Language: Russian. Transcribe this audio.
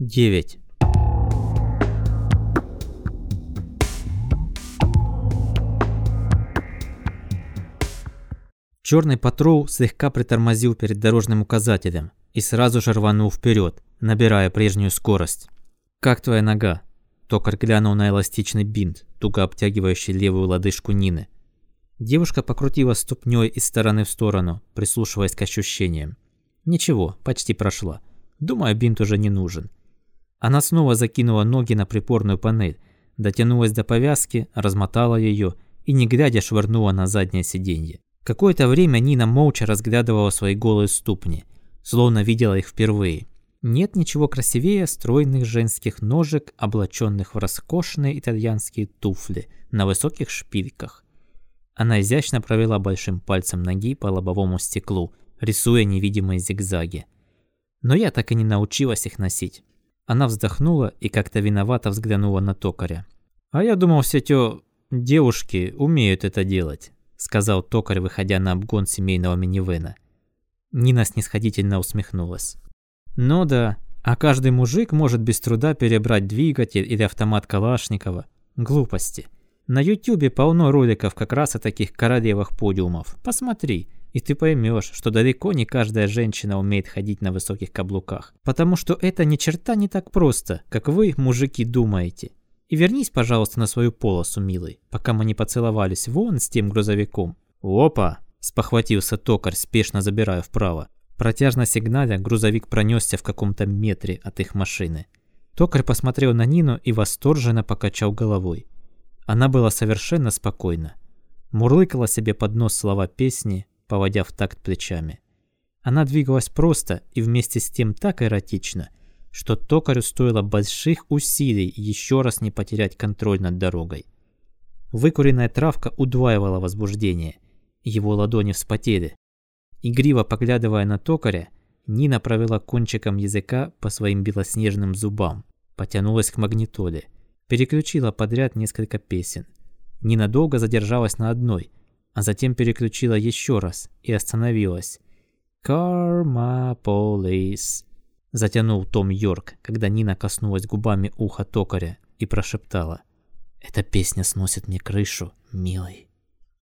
9. Черный патрул слегка притормозил перед дорожным указателем и сразу же рванул вперед, набирая прежнюю скорость. «Как твоя нога?» Токарь глянул на эластичный бинт, туго обтягивающий левую лодыжку Нины. Девушка покрутила ступней из стороны в сторону, прислушиваясь к ощущениям. Ничего, почти прошла. Думаю, бинт уже не нужен. Она снова закинула ноги на припорную панель, дотянулась до повязки, размотала ее и, не глядя, швырнула на заднее сиденье. Какое-то время Нина молча разглядывала свои голые ступни, словно видела их впервые. Нет ничего красивее стройных женских ножек, облаченных в роскошные итальянские туфли на высоких шпильках. Она изящно провела большим пальцем ноги по лобовому стеклу, рисуя невидимые зигзаги. Но я так и не научилась их носить. Она вздохнула и как-то виновато взглянула на токаря. «А я думал, все те девушки умеют это делать», сказал токарь, выходя на обгон семейного минивэна. Нина снисходительно усмехнулась. «Ну да, а каждый мужик может без труда перебрать двигатель или автомат Калашникова. Глупости. На ютюбе полно роликов как раз о таких королевах подиумов. Посмотри, и ты поймешь, что далеко не каждая женщина умеет ходить на высоких каблуках. Потому что это ни черта не так просто, как вы, мужики, думаете. И вернись, пожалуйста, на свою полосу, милый, пока мы не поцеловались вон с тем грузовиком. Опа! Спохватился токарь, спешно забирая вправо. Протяжно сигналя, грузовик пронесся в каком-то метре от их машины. Токарь посмотрел на Нину и восторженно покачал головой. Она была совершенно спокойна. Мурлыкала себе под нос слова песни, поводя в такт плечами. Она двигалась просто и вместе с тем так эротично, что токарю стоило больших усилий еще раз не потерять контроль над дорогой. Выкуренная травка удваивала возбуждение. Его ладони вспотели. Игриво поглядывая на токаря, Нина провела кончиком языка по своим белоснежным зубам, потянулась к магнитоле, переключила подряд несколько песен. Ненадолго задержалась на одной – а затем переключила еще раз и остановилась. «Karma Police», – затянул Том Йорк, когда Нина коснулась губами уха токаря и прошептала. «Эта песня сносит мне крышу, милый».